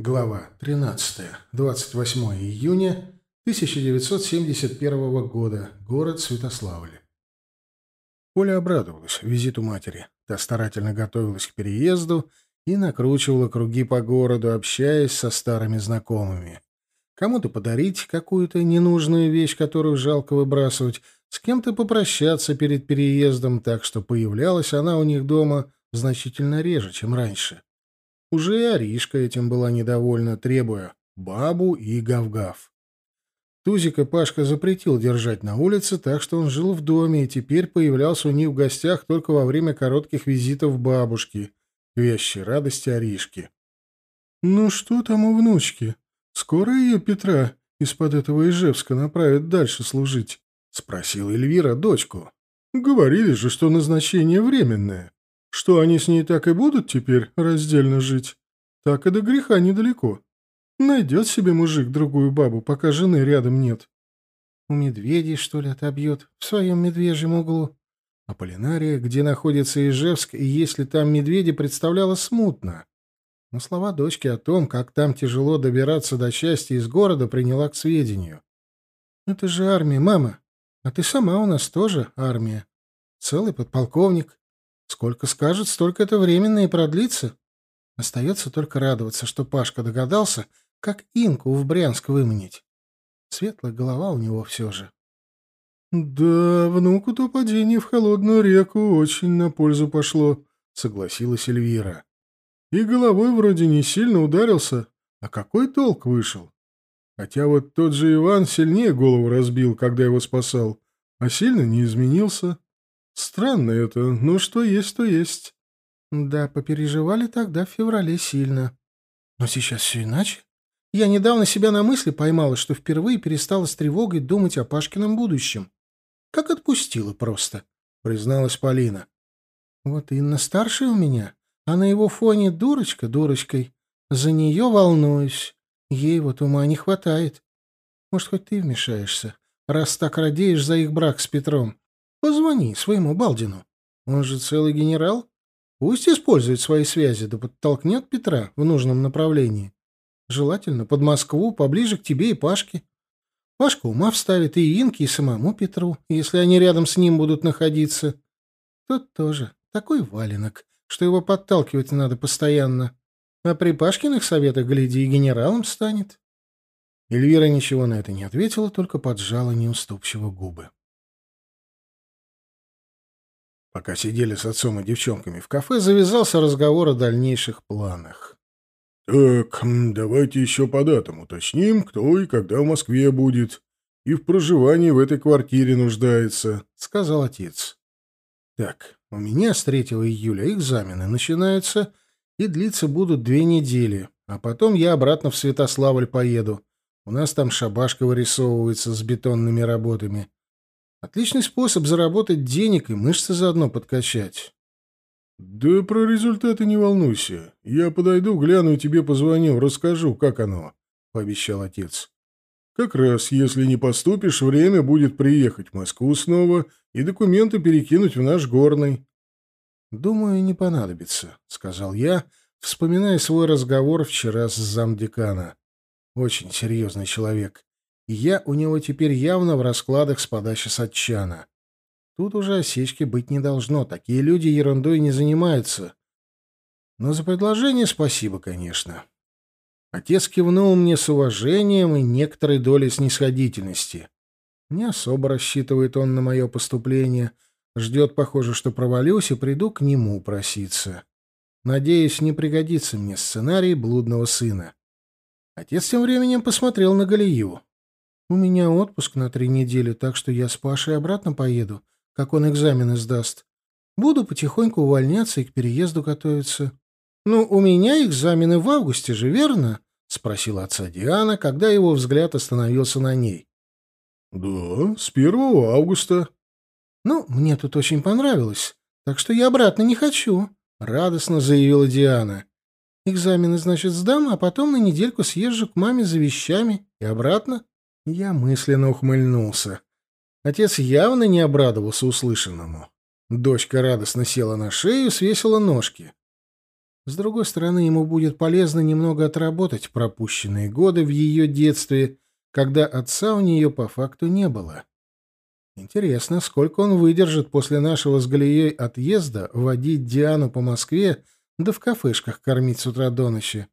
Глава 13. 28 июня 1971 года. Город Святославль. Оля обрадовалась визиту матери. Та старательно готовилась к переезду и накручивала круги по городу, общаясь со старыми знакомыми. Кому-то подарить какую-то ненужную вещь, которую жалко выбрасывать, с кем-то попрощаться перед переездом, так что появлялась она у них дома значительно реже, чем раньше. Уже и Аришка этим была недовольна, требуя бабу и гав-гав. Тузика Пашка запретил держать на улице, так что он жил в доме и теперь появлялся у них в гостях только во время коротких визитов бабушки, к вящей радости Аришки. «Ну что там у внучки? Скоро ее Петра из-под этого Ижевска направят дальше служить?» — спросила Эльвира дочку. «Говорили же, что назначение временное». Что они с ней так и будут теперь раздельно жить? Так и до греха недалеко. Найдет себе мужик другую бабу, пока жены рядом нет. У медведей, что ли, отобьет в своем медвежьем углу. А Полинария, где находится Ижевск, и если там медведи, представляла смутно. Но слова дочки о том, как там тяжело добираться до счастья из города, приняла к сведению. «Это же армия, мама. А ты сама у нас тоже армия. Целый подполковник. Сколько скажет, столько это временно и продлится. Остается только радоваться, что Пашка догадался, как инку в Брянск выманить. Светлая голова у него все же. «Да, внуку-то падение в холодную реку очень на пользу пошло», — согласилась Эльвира. «И головой вроде не сильно ударился, а какой толк вышел? Хотя вот тот же Иван сильнее голову разбил, когда его спасал, а сильно не изменился. Странно это, но что есть, то есть. Да, попереживали тогда в феврале сильно. Но сейчас все иначе. Я недавно себя на мысли поймала, что впервые перестала с тревогой думать о Пашкином будущем. Как отпустила просто, призналась Полина. Вот Инна старшая у меня, а на его фоне дурочка дурочкой. За нее волнуюсь. Ей вот ума не хватает. Может, хоть ты вмешаешься, раз так радеешь за их брак с Петром. Позвони своему Балдину. Он же целый генерал. Пусть использует свои связи, да подтолкнет Петра в нужном направлении. Желательно под Москву, поближе к тебе и Пашке. Пашка ума вставит и Инке, и самому Петру, если они рядом с ним будут находиться. Тот тоже такой валенок, что его подталкивать надо постоянно. А при Пашкиных советах, гляди, и генералом станет. Эльвира ничего на это не ответила, только поджала неуступчиво губы. Пока сидели с отцом и девчонками в кафе, завязался разговор о дальнейших планах. «Так, давайте еще по датам уточним, кто и когда в Москве будет, и в проживании в этой квартире нуждается», — сказал отец. «Так, у меня с 3 июля экзамены начинаются и длиться будут две недели, а потом я обратно в Святославль поеду. У нас там шабашка вырисовывается с бетонными работами. Отличный способ заработать денег и мышцы заодно подкачать. Да про результаты не волнуйся. Я подойду, гляну и тебе позвоню, расскажу, как оно, пообещал отец. Как раз, если не поступишь, время будет приехать в Москву снова и документы перекинуть в наш горный. Думаю, не понадобится, сказал я, вспоминая свой разговор вчера с замдекана. Очень серьезный человек я у него теперь явно в раскладах с подачи Сатчана. Тут уже осечки быть не должно, такие люди ерундой не занимаются. Но за предложение спасибо, конечно. Отец кивнул мне с уважением и некоторой долей снисходительности. Не особо рассчитывает он на мое поступление. Ждет, похоже, что провалюсь и приду к нему проситься. Надеюсь, не пригодится мне сценарий блудного сына. Отец тем временем посмотрел на Галию. У меня отпуск на три недели, так что я с Пашей обратно поеду, как он экзамены сдаст. Буду потихоньку увольняться и к переезду готовиться. Ну, у меня экзамены в августе же, верно? спросила отца Диана, когда его взгляд остановился на ней. Да, с первого августа. Ну, мне тут очень понравилось, так что я обратно не хочу, радостно заявила Диана. Экзамены, значит, сдам, а потом на недельку съезжу к маме за вещами и обратно. Я мысленно ухмыльнулся. Отец явно не обрадовался услышанному. Дочка радостно села на шею, свесила ножки. С другой стороны, ему будет полезно немного отработать пропущенные годы в ее детстве, когда отца у нее по факту не было. Интересно, сколько он выдержит после нашего с Галией отъезда водить Диану по Москве да в кафешках кормить с утра до ночи.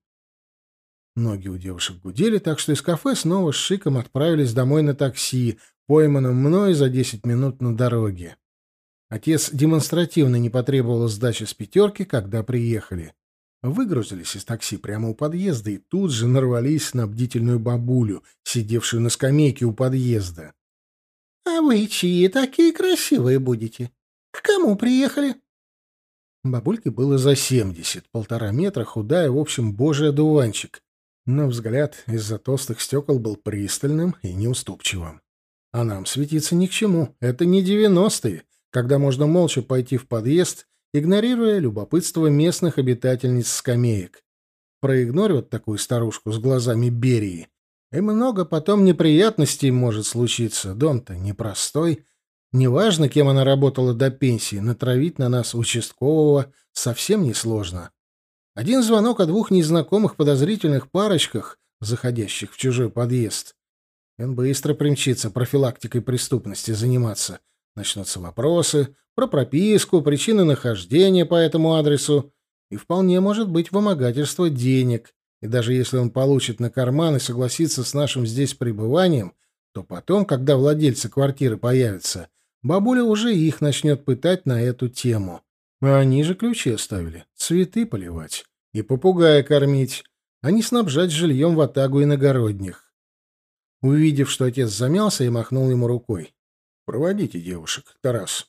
Ноги у девушек гудели, так что из кафе снова с шиком отправились домой на такси, пойманном мной за десять минут на дороге. Отец демонстративно не потребовал сдачи с пятерки, когда приехали. Выгрузились из такси прямо у подъезда и тут же нарвались на бдительную бабулю, сидевшую на скамейке у подъезда. — А вы чьи такие красивые будете? К кому приехали? Бабульке было за семьдесят, полтора метра, худая, в общем, божий одуванчик. Но взгляд из-за толстых стекол был пристальным и неуступчивым. А нам светиться ни к чему. Это не девяностые, когда можно молча пойти в подъезд, игнорируя любопытство местных обитательниц скамеек. Проигнорить такую старушку с глазами Берии, и много потом неприятностей может случиться. Дом-то непростой, Неважно, кем она работала до пенсии, натравить на нас участкового совсем несложно. Один звонок о двух незнакомых подозрительных парочках, заходящих в чужой подъезд. Он быстро примчится профилактикой преступности заниматься. Начнутся вопросы про прописку, причины нахождения по этому адресу. И вполне может быть вымогательство денег. И даже если он получит на карман и согласится с нашим здесь пребыванием, то потом, когда владельцы квартиры появятся, Бабуля уже их начнет пытать на эту тему. А они же ключи оставили. Цветы поливать. И попугая кормить. А не снабжать жильем в атагу иногородних. Увидев, что отец замялся, я махнул ему рукой. «Проводите девушек, Тарас».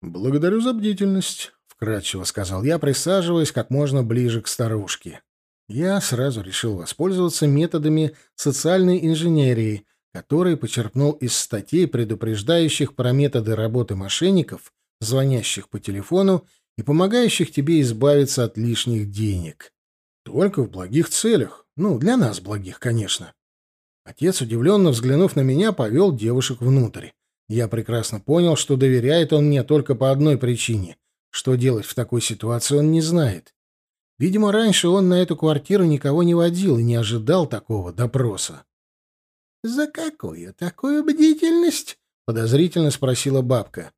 «Благодарю за бдительность», — вкратчиво сказал я, присаживаясь как можно ближе к старушке. Я сразу решил воспользоваться методами социальной инженерии, который почерпнул из статей, предупреждающих про методы работы мошенников, звонящих по телефону и помогающих тебе избавиться от лишних денег. Только в благих целях. Ну, для нас благих, конечно. Отец, удивленно взглянув на меня, повел девушек внутрь. Я прекрасно понял, что доверяет он мне только по одной причине. Что делать в такой ситуации он не знает. Видимо, раньше он на эту квартиру никого не водил и не ожидал такого допроса. «За какую такую бдительность?» — подозрительно спросила бабка.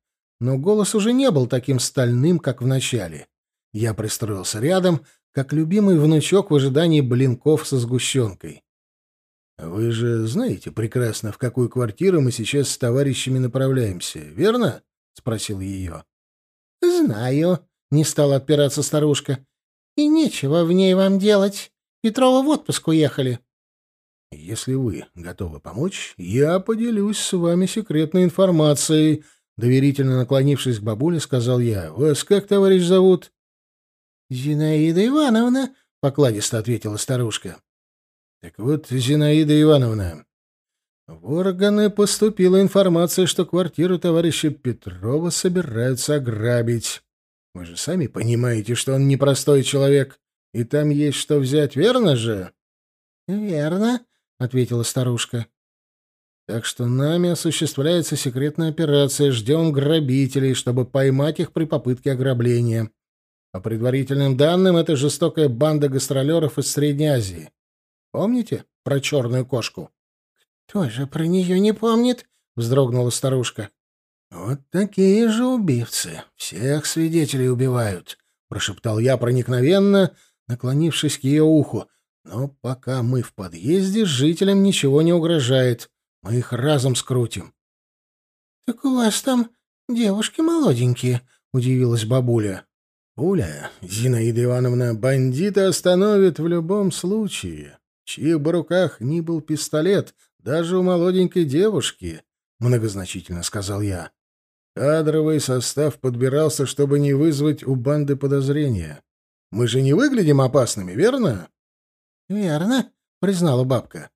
Но голос уже не был таким стальным, как в начале. Я пристроился рядом, как любимый внучок в ожидании блинков со сгущенкой. «Вы же знаете прекрасно, в какую квартиру мы сейчас с товарищами направляемся, верно?» — спросил ее. «Знаю», — не стала отпираться старушка. «И нечего в ней вам делать. Петрова в отпуск уехали». «Если вы готовы помочь, я поделюсь с вами секретной информацией», — доверительно наклонившись к бабуле, сказал я. «Вас как, товарищ, зовут?» «Зинаида Ивановна», — покладисто ответила старушка. «Так вот, Зинаида Ивановна, в органы поступила информация, что квартиру товарища Петрова собираются ограбить. Вы же сами понимаете, что он непростой человек, и там есть что взять, верно же?» «Верно», — ответила старушка. «Так что нами осуществляется секретная операция. Ждем грабителей, чтобы поймать их при попытке ограбления. По предварительным данным, это жестокая банда гастролеров из Средней Азии. Помните про черную кошку?» «Кто же про нее не помнит?» — вздрогнула старушка. «Вот такие же убивцы. Всех свидетелей убивают», — прошептал я проникновенно, наклонившись к ее уху. Но пока мы в подъезде, жителям ничего не угрожает. Мы их разом скрутим. — Так у вас там девушки молоденькие, — удивилась бабуля. — Уля, Зинаида Ивановна, бандита остановит в любом случае. Чьих бы руках ни был пистолет, даже у молоденькой девушки, — многозначительно сказал я. Кадровый состав подбирался, чтобы не вызвать у банды подозрения. Мы же не выглядим опасными, верно? «Верно», — признала бабка.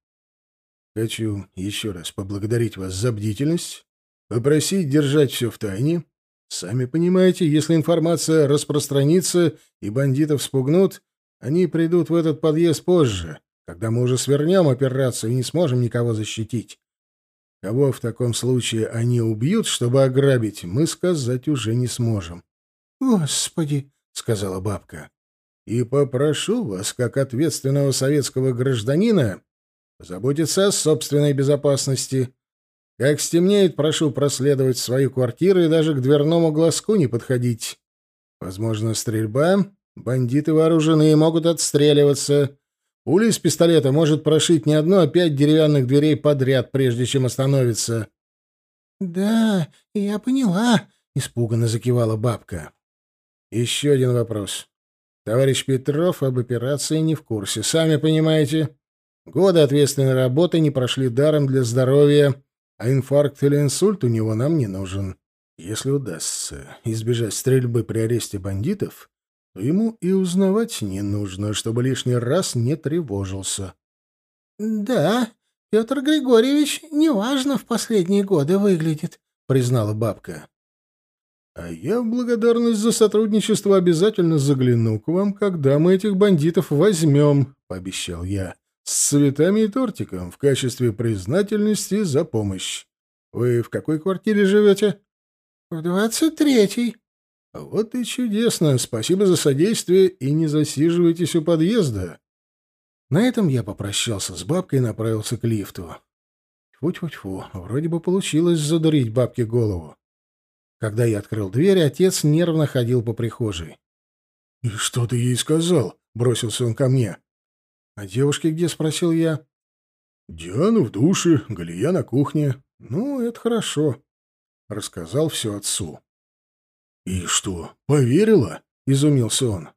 «Хочу еще раз поблагодарить вас за бдительность, попросить держать все в тайне. Сами понимаете, если информация распространится и бандитов спугнут, они придут в этот подъезд позже, когда мы уже свернем операцию и не сможем никого защитить. Кого в таком случае они убьют, чтобы ограбить, мы сказать уже не сможем». «Господи!» — сказала бабка. и попрошу вас, как ответственного советского гражданина, заботиться о собственной безопасности. Как стемнеет, прошу проследовать в свою квартиру и даже к дверному глазку не подходить. Возможно, стрельба. Бандиты вооружены и могут отстреливаться. Пуля из пистолета может прошить не одну, а пять деревянных дверей подряд, прежде чем остановится. — Да, я поняла, — испуганно закивала бабка. — Еще один вопрос. Товарищ Петров об операции не в курсе. Сами понимаете, годы ответственной работы не прошли даром для здоровья, а инфаркт или инсульт у него нам не нужен. Если удастся избежать стрельбы при аресте бандитов, то ему и узнавать не нужно, чтобы лишний раз не тревожился. — Да, Петр Григорьевич неважно в последние годы выглядит, — признала бабка. — А я в благодарность за сотрудничество обязательно загляну к вам, когда мы этих бандитов возьмем, — пообещал я с цветами и тортиком в качестве признательности за помощь. Вы в какой квартире живете? — В двадцать третьей. — Вот и чудесно. Спасибо за содействие и не засиживайтесь у подъезда. На этом я попрощался с бабкой и направился к лифту. Тьфу-тьфу-тьфу, вроде бы получилось задурить бабке голову. Когда я открыл дверь, отец нервно ходил по прихожей. — И что ты ей сказал? — бросился он ко мне. «А девушки где?» — спросил я. «Диана в душе, Галия на кухне. Ну, это хорошо». Рассказал все отцу. «И что, поверила?» — изумился он.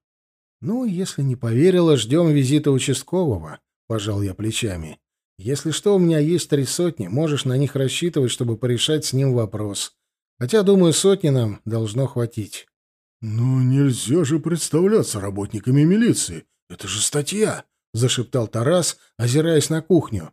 «Ну, если не поверила, ждем визита участкового», — пожал я плечами. «Если что, у меня есть три сотни, можешь на них рассчитывать, чтобы порешать с ним вопрос. Хотя, думаю, сотни нам должно хватить». «Но нельзя же представляться работниками милиции. Это же статья!» — зашептал Тарас, озираясь на кухню.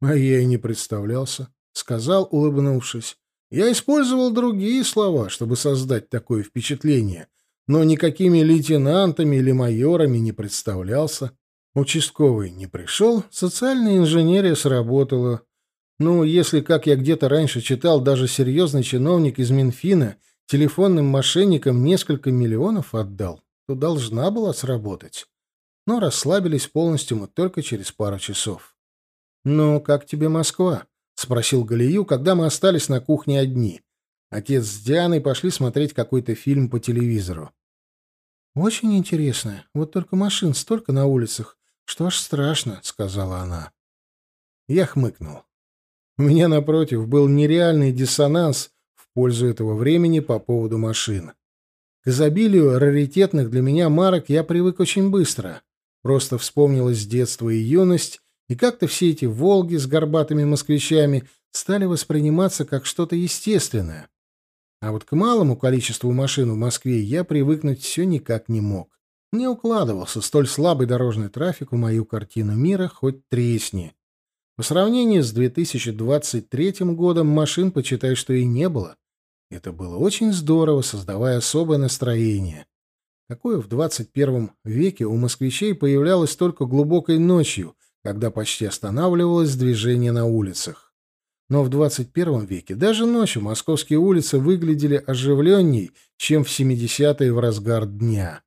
А я и не представлялся, — сказал, улыбнувшись. Я использовал другие слова, чтобы создать такое впечатление, но никакими лейтенантами или майорами не представлялся. Участковый не пришел, социальная инженерия сработала. Ну, если, как я где-то раньше читал, даже серьезный чиновник из Минфина телефонным мошенникам несколько миллионов отдал, то должна была сработать но расслабились полностью мы только через пару часов. «Ну, как тебе Москва?» — спросил Галию, когда мы остались на кухне одни. Отец с Дианой пошли смотреть какой-то фильм по телевизору. «Очень интересно. Вот только машин столько на улицах, что аж страшно», — сказала она. Я хмыкнул. У меня, напротив, был нереальный диссонанс в пользу этого времени по поводу машин. К изобилию раритетных для меня марок я привык очень быстро. Просто вспомнилось детство и юность, и как-то все эти «Волги» с горбатыми москвичами стали восприниматься как что-то естественное. А вот к малому количеству машин в Москве я привыкнуть все никак не мог. Не укладывался столь слабый дорожный трафик в мою картину мира, хоть тресни. По сравнению с 2023 годом машин, почитай, что и не было. Это было очень здорово, создавая особое настроение какое в 21 веке у москвичей появлялось только глубокой ночью, когда почти останавливалось движение на улицах. Но в 21 веке даже ночью московские улицы выглядели оживленней, чем в 70-е в разгар дня.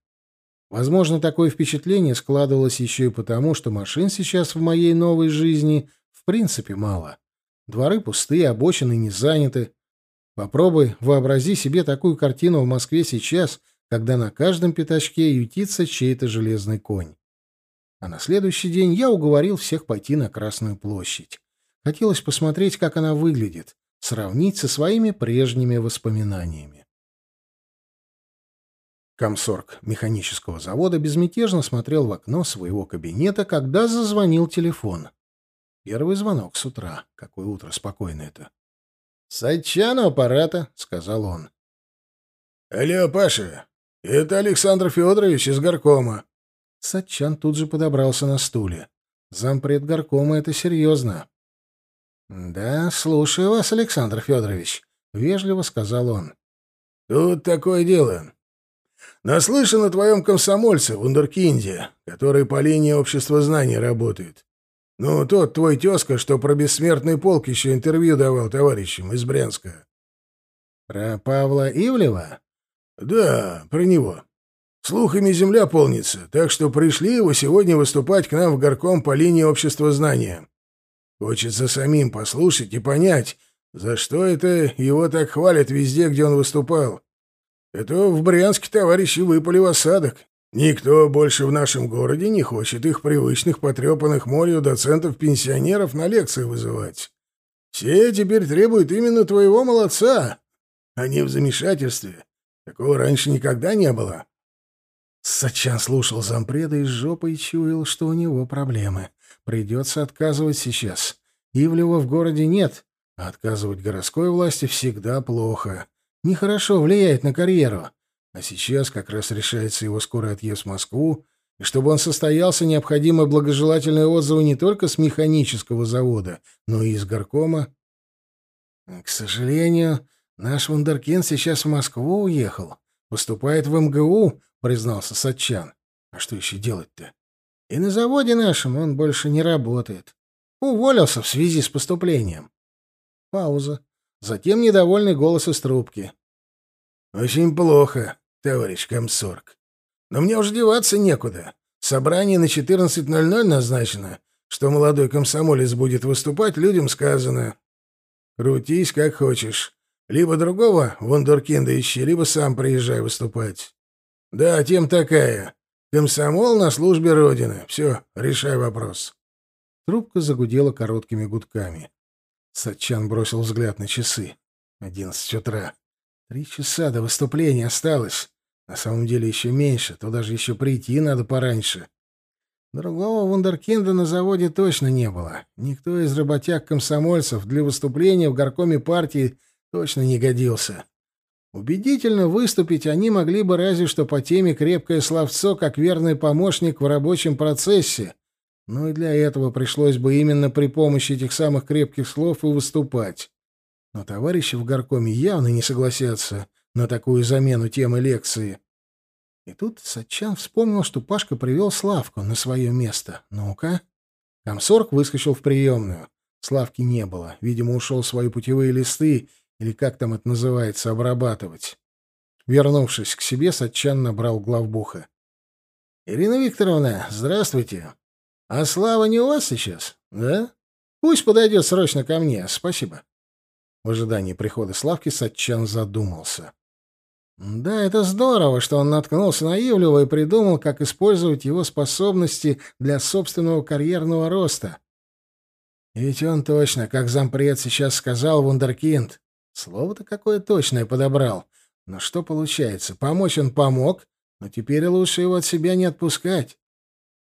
Возможно, такое впечатление складывалось еще и потому, что машин сейчас в моей новой жизни в принципе мало. Дворы пустые, обочины не заняты. Попробуй вообрази себе такую картину в Москве сейчас — когда на каждом пятачке ютится чей-то железный конь. А на следующий день я уговорил всех пойти на Красную площадь. Хотелось посмотреть, как она выглядит, сравнить со своими прежними воспоминаниями. Комсорг механического завода безмятежно смотрел в окно своего кабинета, когда зазвонил телефон. Первый звонок с утра. Какое утро спокойное это. «Сачан у аппарата», — сказал он. «Алло, Паша, «Это Александр Федорович из горкома». Сатчан тут же подобрался на стуле. Зампред горкома — это серьезно. «Да, слушаю вас, Александр Федорович», — вежливо сказал он. «Тут такое дело. Наслышан о твоем комсомольце, Вундеркинде, который по линии общества знаний работает. Ну, тот твой тезка, что про бессмертный полк еще интервью давал товарищам из Брянска». «Про Павла Ивлева?» «Да, про него. Слухами земля полнится, так что пришли его сегодня выступать к нам в горком по линии общества знания. Хочется самим послушать и понять, за что это его так хвалят везде, где он выступал. Это в Брянске товарищи выпали в осадок. Никто больше в нашем городе не хочет их привычных потрепанных морью доцентов-пенсионеров на лекции вызывать. Все теперь требуют именно твоего молодца. Они в замешательстве. Такого раньше никогда не было. Сачан слушал зампреда и с жопой чуял, что у него проблемы. Придется отказывать сейчас. Ивлева в городе нет, а отказывать городской власти всегда плохо. Нехорошо влияет на карьеру. А сейчас как раз решается его скорый отъезд в Москву, и чтобы он состоялся, необходимы благожелательные отзывы не только с механического завода, но и из горкома. К сожалению, наш вундеркинд сейчас в Москву уехал. Поступает в МГУ, — признался Сатчан. «А что еще делать-то? И на заводе нашем он больше не работает. Уволился в связи с поступлением». Пауза. Затем недовольный голос из трубки. «Очень плохо, товарищ комсорг. Но мне уже деваться некуда. Собрание на 14.00 назначено. Что молодой комсомолец будет выступать, людям сказано. Крутись как хочешь. Либо другого вундеркинда ищи, либо сам приезжай выступать. Да, тем такая. Комсомол на службе Родины. Все, решай вопрос. Трубка загудела короткими гудками. Сатчан бросил взгляд на часы. Одиннадцать утра. Три часа до выступления осталось. На самом деле еще меньше, то даже еще прийти надо пораньше. Другого вундеркинда на заводе точно не было. Никто из работяг-комсомольцев для выступления в горкоме партии точно не годился. Убедительно выступить они могли бы разве что по теме «крепкое словцо» как верный помощник в рабочем процессе, но и для этого пришлось бы именно при помощи этих самых крепких слов и выступать. Но товарищи в горкоме явно не согласятся на такую замену темы лекции. И тут Сачан вспомнил, что Пашка привел Славку на свое место. Ну-ка. Комсорг выскочил в приемную. Славки не было. Видимо, ушел свои путевые листы или как там это называется, обрабатывать. Вернувшись к себе, Сатчан набрал главбуха. «Ирина Викторовна, здравствуйте. А Слава не у вас сейчас, да? Пусть подойдет срочно ко мне. Спасибо». В ожидании прихода Славки Сатчан задумался. Да, это здорово, что он наткнулся на Ивлева и придумал, как использовать его способности для собственного карьерного роста. Ведь он точно, как зампред сейчас сказал, вундеркинд. Слово-то какое точное подобрал. Но что получается? Помочь он помог, но теперь лучше его от себя не отпускать.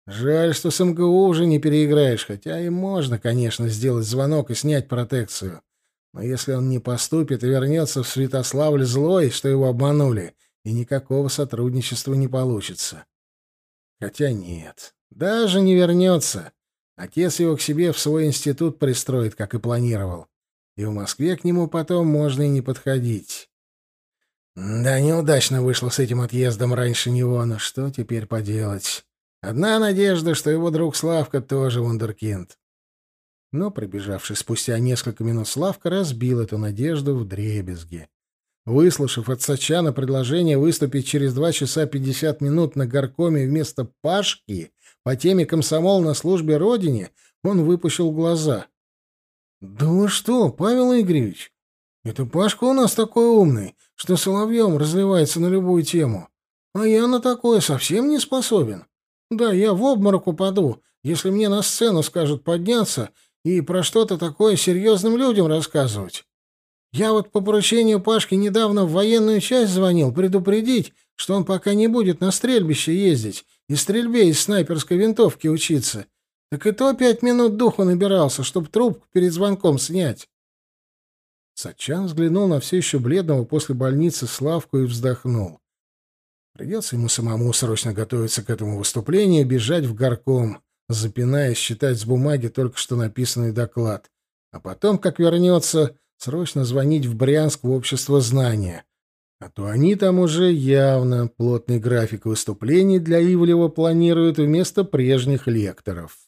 Жаль, что с МГУ уже не переиграешь, хотя и можно, конечно, сделать звонок и снять протекцию. Но если он не поступит и вернется в Святославль злой, что его обманули, и никакого сотрудничества не получится. Хотя нет, даже не вернется. Отец его к себе в свой институт пристроит, как и планировал и в Москве к нему потом можно и не подходить. Да, неудачно вышло с этим отъездом раньше него, но что теперь поделать? Одна надежда, что его друг Славка тоже вундеркинд. Но, прибежавший спустя несколько минут, Славка разбил эту надежду в дребезги. Выслушав от Сачана предложение выступить через два часа пятьдесят минут на горкоме вместо Пашки по теме «Комсомол на службе Родине», он выпущил глаза. «Да вы что, Павел Игоревич? Это Пашка у нас такой умный, что соловьем разливается на любую тему. А я на такое совсем не способен. Да, я в обморок упаду, если мне на сцену скажут подняться и про что-то такое серьезным людям рассказывать. Я вот по поручению Пашки недавно в военную часть звонил предупредить, что он пока не будет на стрельбище ездить и стрельбе из снайперской винтовки учиться, так и то пять минут духу набирался, чтобы трубку перед звонком снять. Сачан взглянул на все еще бледного после больницы Славку и вздохнул. Придется ему самому срочно готовиться к этому выступлению, бежать в горком, запинаясь, читать с бумаги только что написанный доклад. А потом, как вернется, срочно звонить в Брянск в общество знания. А то они там уже явно плотный график выступлений для Ивлева планируют вместо прежних лекторов.